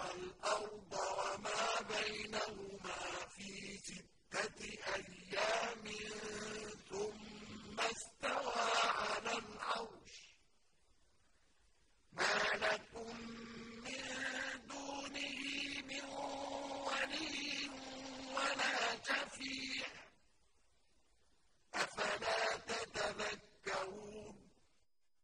وَالْأَرْضِ